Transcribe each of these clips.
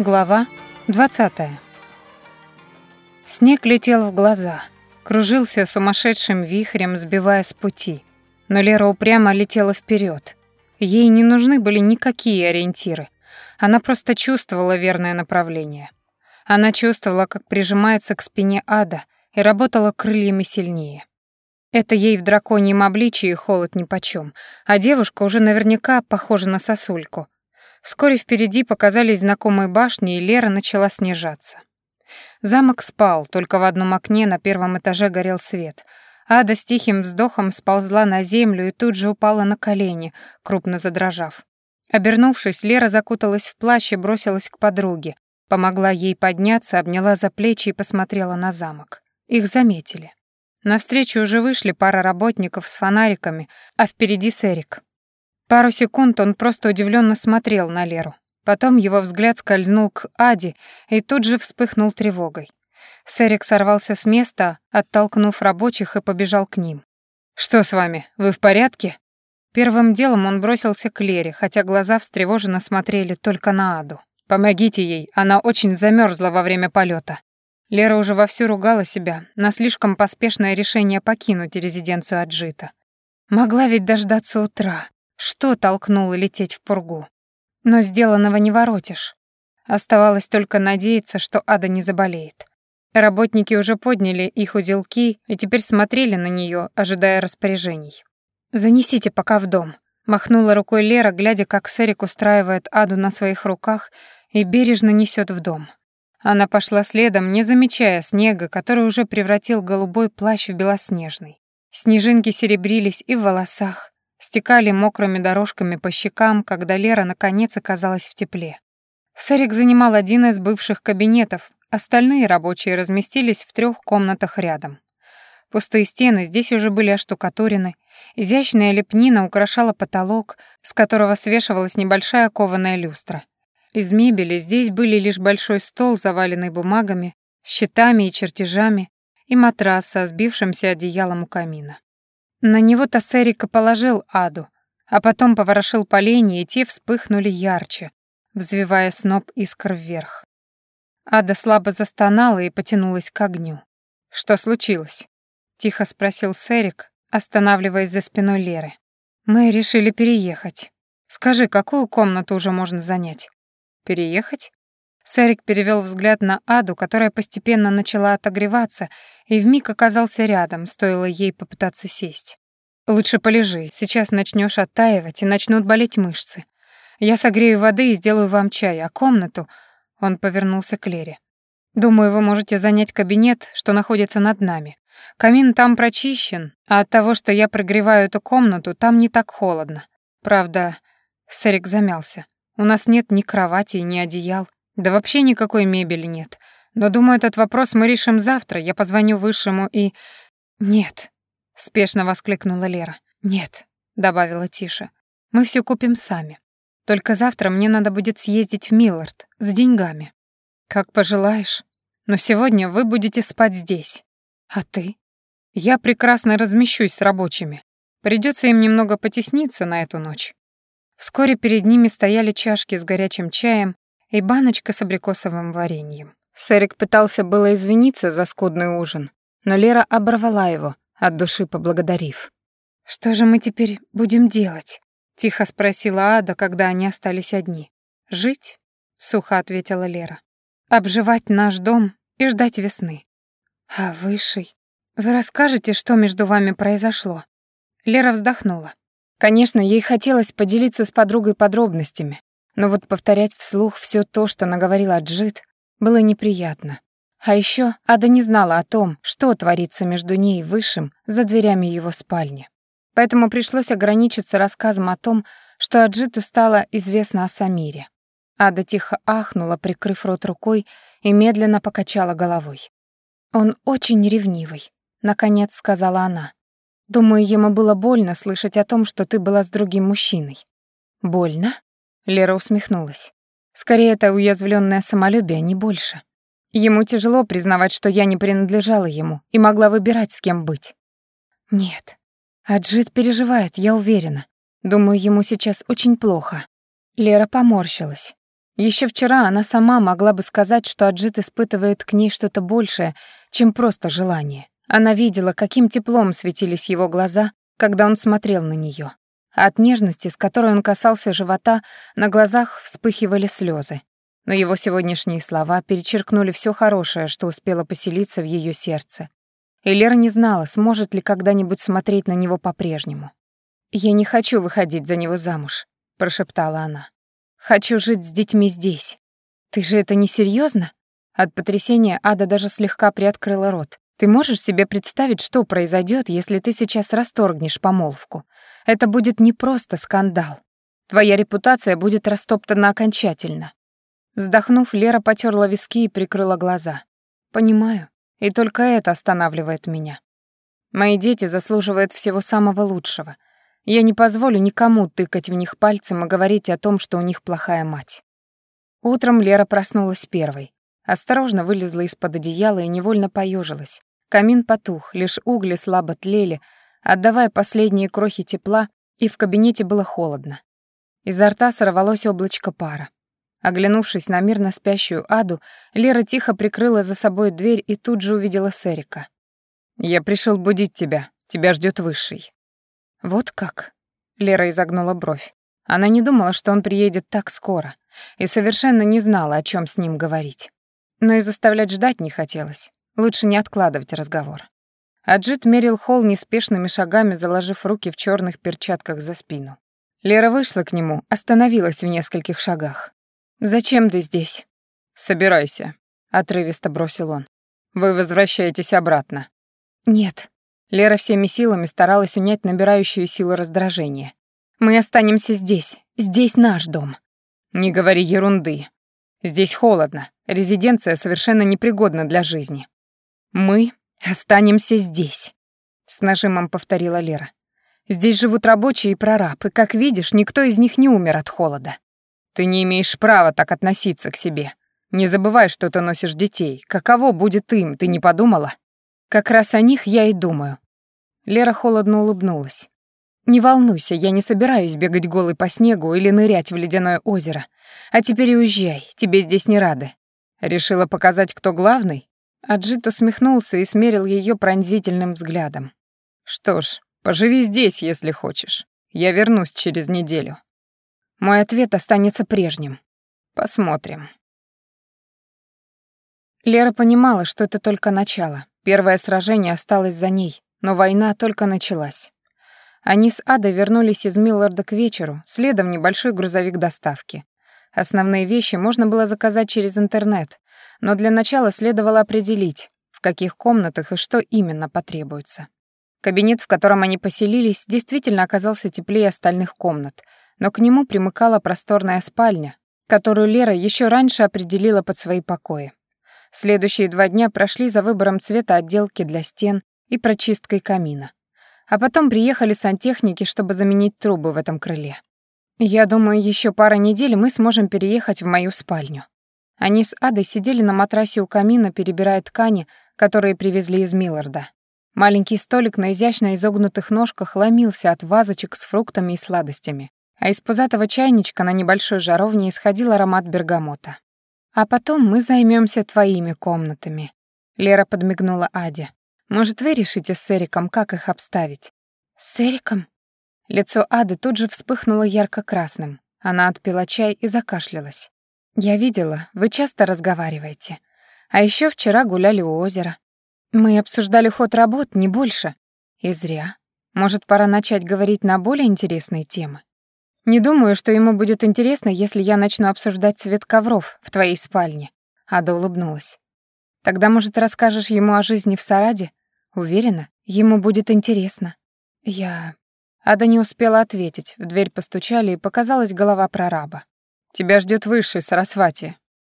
Глава 20. Снег летел в глаза, кружился сумасшедшим вихрем, сбивая с пути. Но Лера упрямо летела вперед. Ей не нужны были никакие ориентиры. Она просто чувствовала верное направление. Она чувствовала, как прижимается к спине ада, и работала крыльями сильнее. Это ей в драконьем обличии холод нипочём, а девушка уже наверняка похожа на сосульку — Вскоре впереди показались знакомые башни, и Лера начала снижаться. Замок спал, только в одном окне на первом этаже горел свет. Ада с тихим вздохом сползла на землю и тут же упала на колени, крупно задрожав. Обернувшись, Лера закуталась в плащ и бросилась к подруге, помогла ей подняться, обняла за плечи и посмотрела на замок. Их заметили. Навстречу уже вышли пара работников с фонариками, а впереди Сэрик. Пару секунд он просто удивленно смотрел на Леру. Потом его взгляд скользнул к Аде и тут же вспыхнул тревогой. Сэрик сорвался с места, оттолкнув рабочих и побежал к ним. «Что с вами? Вы в порядке?» Первым делом он бросился к Лере, хотя глаза встревоженно смотрели только на Аду. «Помогите ей, она очень замерзла во время полета. Лера уже вовсю ругала себя на слишком поспешное решение покинуть резиденцию Аджита. Могла ведь дождаться утра. Что толкнуло лететь в пургу? Но сделанного не воротишь. Оставалось только надеяться, что Ада не заболеет. Работники уже подняли их узелки и теперь смотрели на нее, ожидая распоряжений. «Занесите пока в дом», — махнула рукой Лера, глядя, как Сэрик устраивает Аду на своих руках и бережно несет в дом. Она пошла следом, не замечая снега, который уже превратил голубой плащ в белоснежный. Снежинки серебрились и в волосах, стекали мокрыми дорожками по щекам, когда Лера наконец оказалась в тепле. Сарик занимал один из бывших кабинетов, остальные рабочие разместились в трех комнатах рядом. Пустые стены здесь уже были оштукатурены, изящная лепнина украшала потолок, с которого свешивалась небольшая кованая люстра. Из мебели здесь были лишь большой стол, заваленный бумагами, счетами и чертежами, и матрас со сбившимся одеялом у камина. На него-то Сэрика положил Аду, а потом поворошил поленья, и те вспыхнули ярче, взвивая сноп искр вверх. Ада слабо застонала и потянулась к огню. «Что случилось?» — тихо спросил Сэрик, останавливаясь за спиной Леры. «Мы решили переехать. Скажи, какую комнату уже можно занять?» «Переехать?» Сэрик перевел взгляд на Аду, которая постепенно начала отогреваться, и вмиг оказался рядом, стоило ей попытаться сесть. «Лучше полежи, сейчас начнешь оттаивать, и начнут болеть мышцы. Я согрею воды и сделаю вам чай, а комнату...» Он повернулся к Лере. «Думаю, вы можете занять кабинет, что находится над нами. Камин там прочищен, а от того, что я прогреваю эту комнату, там не так холодно. Правда...» Сэрик замялся. «У нас нет ни кровати, ни одеял. Да вообще никакой мебели нет. Но, думаю, этот вопрос мы решим завтра. Я позвоню высшему и... Нет, спешно воскликнула Лера. Нет, добавила тише. Мы все купим сами. Только завтра мне надо будет съездить в Миллард с деньгами. Как пожелаешь. Но сегодня вы будете спать здесь. А ты? Я прекрасно размещусь с рабочими. Придется им немного потесниться на эту ночь. Вскоре перед ними стояли чашки с горячим чаем, и баночка с абрикосовым вареньем. Сэрик пытался было извиниться за скудный ужин, но Лера оборвала его, от души поблагодарив. «Что же мы теперь будем делать?» — тихо спросила Ада, когда они остались одни. «Жить?» — сухо ответила Лера. «Обживать наш дом и ждать весны». «А Высший? Вы расскажете, что между вами произошло?» Лера вздохнула. Конечно, ей хотелось поделиться с подругой подробностями, но вот повторять вслух все то, что наговорила Джит, было неприятно. А еще Ада не знала о том, что творится между ней и Высшим за дверями его спальни. Поэтому пришлось ограничиться рассказом о том, что Аджиту стало известно о Самире. Ада тихо ахнула, прикрыв рот рукой, и медленно покачала головой. «Он очень ревнивый», — наконец сказала она. «Думаю, ему было больно слышать о том, что ты была с другим мужчиной». «Больно?» Лера усмехнулась. Скорее, это уязвленное самолюбие, не больше. Ему тяжело признавать, что я не принадлежала ему и могла выбирать, с кем быть. Нет. Аджит переживает, я уверена. Думаю, ему сейчас очень плохо. Лера поморщилась. Еще вчера она сама могла бы сказать, что Аджит испытывает к ней что-то большее, чем просто желание. Она видела, каким теплом светились его глаза, когда он смотрел на нее. От нежности, с которой он касался живота, на глазах вспыхивали слезы. Но его сегодняшние слова перечеркнули все хорошее, что успело поселиться в ее сердце. И не знала, сможет ли когда-нибудь смотреть на него по-прежнему. «Я не хочу выходить за него замуж», — прошептала она. «Хочу жить с детьми здесь. Ты же это не серьезно? От потрясения Ада даже слегка приоткрыла рот. Ты можешь себе представить, что произойдет, если ты сейчас расторгнешь помолвку? Это будет не просто скандал. Твоя репутация будет растоптана окончательно. Вздохнув, Лера потерла виски и прикрыла глаза. Понимаю, и только это останавливает меня. Мои дети заслуживают всего самого лучшего. Я не позволю никому тыкать в них пальцем и говорить о том, что у них плохая мать. Утром Лера проснулась первой. Осторожно вылезла из-под одеяла и невольно поежилась. Камин потух, лишь угли слабо тлели, отдавая последние крохи тепла, и в кабинете было холодно. Изо рта сорвалось облачко пара. Оглянувшись на мирно спящую Аду, Лера тихо прикрыла за собой дверь и тут же увидела Серика. «Я пришел будить тебя. Тебя ждет высший». «Вот как?» — Лера изогнула бровь. Она не думала, что он приедет так скоро, и совершенно не знала, о чем с ним говорить но и заставлять ждать не хотелось. Лучше не откладывать разговор. Аджит мерил холл неспешными шагами, заложив руки в черных перчатках за спину. Лера вышла к нему, остановилась в нескольких шагах. «Зачем ты здесь?» «Собирайся», — отрывисто бросил он. «Вы возвращаетесь обратно». «Нет». Лера всеми силами старалась унять набирающую силу раздражение. «Мы останемся здесь. Здесь наш дом». «Не говори ерунды», Здесь холодно, резиденция совершенно непригодна для жизни. Мы останемся здесь, с нажимом повторила Лера. Здесь живут рабочие и прораб, и, как видишь, никто из них не умер от холода. Ты не имеешь права так относиться к себе. Не забывай, что ты носишь детей. Каково будет им, ты не подумала? Как раз о них я и думаю. Лера холодно улыбнулась. Не волнуйся, я не собираюсь бегать голой по снегу или нырять в ледяное озеро. А теперь уезжай, тебе здесь не рады. Решила показать, кто главный? Аджит усмехнулся и смерил ее пронзительным взглядом. Что ж, поживи здесь, если хочешь. Я вернусь через неделю. Мой ответ останется прежним. Посмотрим. Лера понимала, что это только начало. Первое сражение осталось за ней, но война только началась. Они с Адой вернулись из Милларда к вечеру, следом небольшой грузовик доставки. Основные вещи можно было заказать через интернет, но для начала следовало определить, в каких комнатах и что именно потребуется. Кабинет, в котором они поселились, действительно оказался теплее остальных комнат, но к нему примыкала просторная спальня, которую Лера еще раньше определила под свои покои. Следующие два дня прошли за выбором цвета отделки для стен и прочисткой камина. А потом приехали сантехники, чтобы заменить трубы в этом крыле. Я думаю, еще пара недель мы сможем переехать в мою спальню. Они с Адой сидели на матрасе у камина, перебирая ткани, которые привезли из Милларда. Маленький столик на изящно изогнутых ножках ломился от вазочек с фруктами и сладостями, а из пузатого чайничка на небольшой жаровне исходил аромат бергамота. «А потом мы займемся твоими комнатами», — Лера подмигнула Аде. Может, вы решите с Эриком, как их обставить?» «С Эриком?» Лицо Ады тут же вспыхнуло ярко-красным. Она отпила чай и закашлялась. «Я видела, вы часто разговариваете. А еще вчера гуляли у озера. Мы обсуждали ход работ, не больше. И зря. Может, пора начать говорить на более интересные темы? Не думаю, что ему будет интересно, если я начну обсуждать цвет ковров в твоей спальне». Ада улыбнулась. Тогда, может, расскажешь ему о жизни в Сараде? Уверена, ему будет интересно. Я... Ада не успела ответить. В дверь постучали, и показалась голова прораба. «Тебя ждет высший, Сарасвати.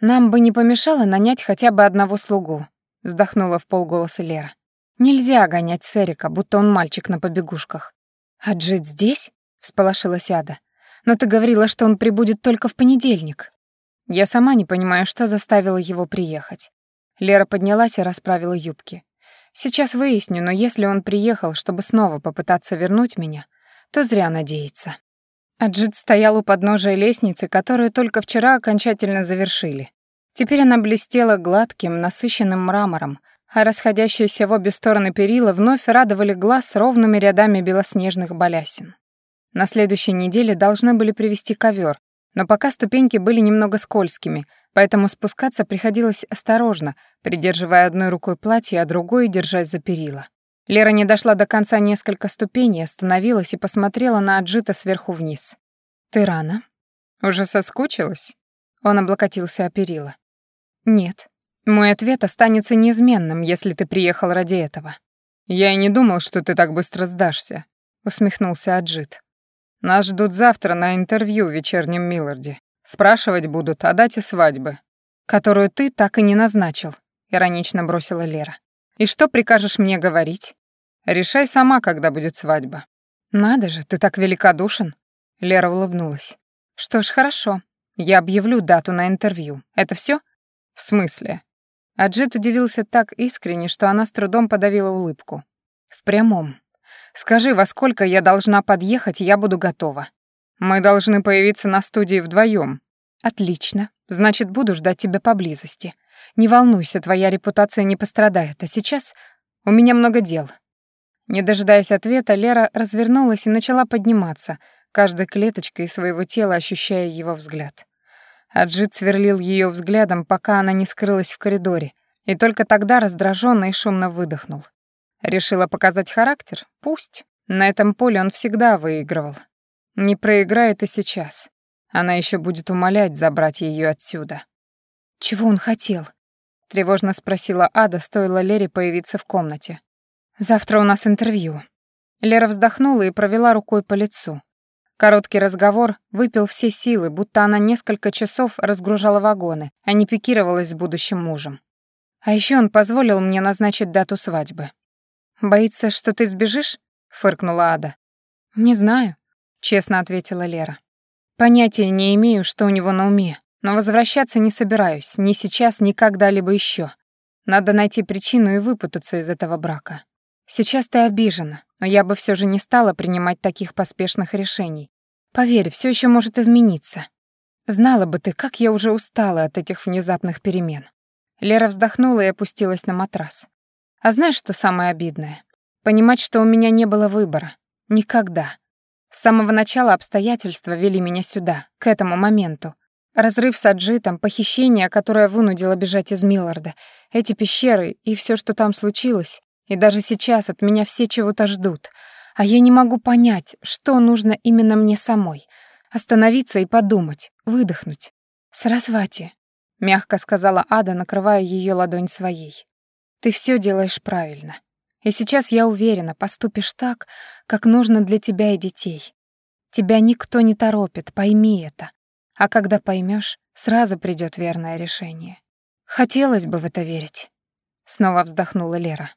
Нам бы не помешало нанять хотя бы одного слугу», вздохнула в полголоса Лера. «Нельзя гонять Серика, будто он мальчик на побегушках». «А Джит здесь?» — всполошилась Ада. «Но ты говорила, что он прибудет только в понедельник». Я сама не понимаю, что заставило его приехать. Лера поднялась и расправила юбки. Сейчас выясню, но если он приехал, чтобы снова попытаться вернуть меня, то зря надеется. Аджит стоял у подножия лестницы, которую только вчера окончательно завершили. Теперь она блестела гладким, насыщенным мрамором, а расходящиеся в обе стороны перила вновь радовали глаз ровными рядами белоснежных балясин. На следующей неделе должны были привезти ковер, но пока ступеньки были немного скользкими, поэтому спускаться приходилось осторожно, придерживая одной рукой платье, а другой держась за перила. Лера не дошла до конца несколько ступеней, остановилась и посмотрела на Аджита сверху вниз. «Ты рано?» «Уже соскучилась?» Он облокотился о перила. «Нет. Мой ответ останется неизменным, если ты приехал ради этого». «Я и не думал, что ты так быстро сдашься», — усмехнулся Аджит. «Нас ждут завтра на интервью в вечернем Милларде. Спрашивать будут о дате свадьбы, которую ты так и не назначил», — иронично бросила Лера. «И что прикажешь мне говорить?» Решай сама, когда будет свадьба. Надо же, ты так великодушен. Лера улыбнулась. Что ж, хорошо. Я объявлю дату на интервью. Это все? В смысле? Аджит удивился так искренне, что она с трудом подавила улыбку. В прямом. Скажи, во сколько я должна подъехать, я буду готова. Мы должны появиться на студии вдвоем. Отлично. Значит, буду ждать тебя поблизости. Не волнуйся, твоя репутация не пострадает. А сейчас у меня много дел. Не дожидаясь ответа, Лера развернулась и начала подниматься, каждой клеточкой своего тела ощущая его взгляд. Аджит сверлил ее взглядом, пока она не скрылась в коридоре, и только тогда раздраженно и шумно выдохнул. Решила показать характер? Пусть. На этом поле он всегда выигрывал. Не проиграет и сейчас. Она еще будет умолять забрать ее отсюда. «Чего он хотел?» — тревожно спросила Ада, стоило Лере появиться в комнате. Завтра у нас интервью. Лера вздохнула и провела рукой по лицу. Короткий разговор выпил все силы, будто она несколько часов разгружала вагоны, а не пикировалась с будущим мужем. А еще он позволил мне назначить дату свадьбы. «Боится, что ты сбежишь?» — фыркнула Ада. «Не знаю», — честно ответила Лера. «Понятия не имею, что у него на уме, но возвращаться не собираюсь, ни сейчас, ни когда-либо еще. Надо найти причину и выпутаться из этого брака. Сейчас ты обижена, но я бы все же не стала принимать таких поспешных решений. Поверь, все еще может измениться. Знала бы ты, как я уже устала от этих внезапных перемен. Лера вздохнула и опустилась на матрас. А знаешь, что самое обидное? Понимать, что у меня не было выбора. Никогда. С самого начала обстоятельства вели меня сюда, к этому моменту. Разрыв с Аджитом, похищение, которое вынудило бежать из Милларда, эти пещеры и все, что там случилось, и даже сейчас от меня все чего-то ждут. А я не могу понять, что нужно именно мне самой. Остановиться и подумать, выдохнуть. «Сарасвати», — мягко сказала Ада, накрывая ее ладонь своей. «Ты все делаешь правильно. И сейчас я уверена, поступишь так, как нужно для тебя и детей. Тебя никто не торопит, пойми это. А когда поймешь, сразу придет верное решение. Хотелось бы в это верить». Снова вздохнула Лера.